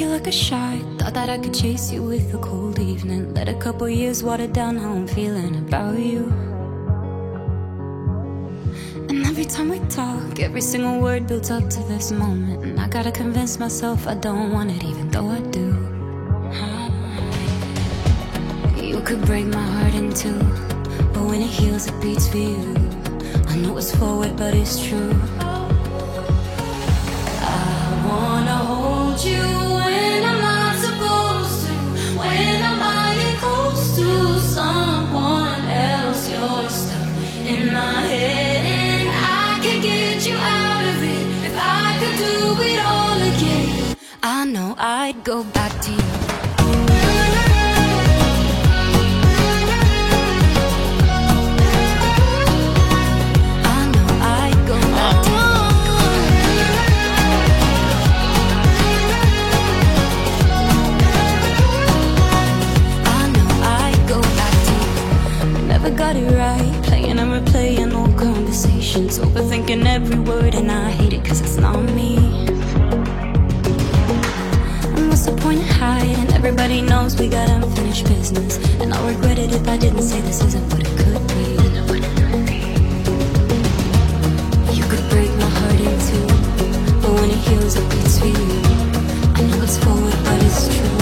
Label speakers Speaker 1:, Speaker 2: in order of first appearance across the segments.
Speaker 1: like a shot. Thought that I could chase you with a cold evening. Let a couple years water down how I'm feeling about you. And every time we talk, every single word builds up to this moment. And I gotta convince myself I don't want it, even though I do. You could break my heart in two, but when it heals, it beats for you. I know it's forward, but it's true. Know I'd go back to you. I know I'd go back to I know I'd go back to you. Never got it right. Playing and replaying old conversations. Overthinking every word, and I hate it cause it's not me. Everybody knows we got unfinished business. And I'll regret it if I didn't say this isn't what it could be. You could break my heart in two, but when it heals, it beats for you. I know it's forward, but it's true.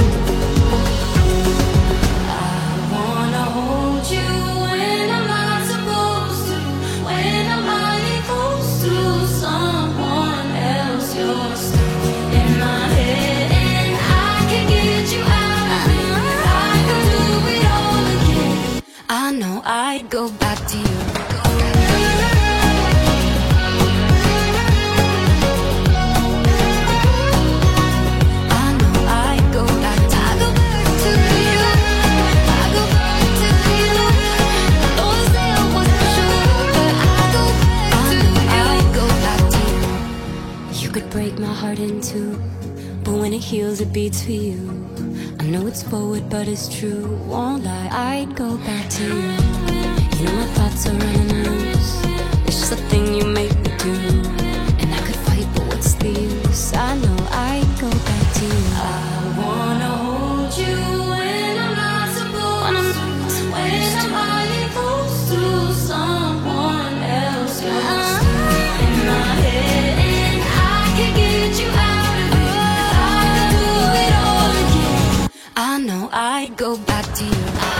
Speaker 1: My heart in two, but when it heals, it beats for you. I know it's forward, but it's true. Won't lie, I'd go back to you. You know my thoughts are running loose. It's just a thing you make. go back to you.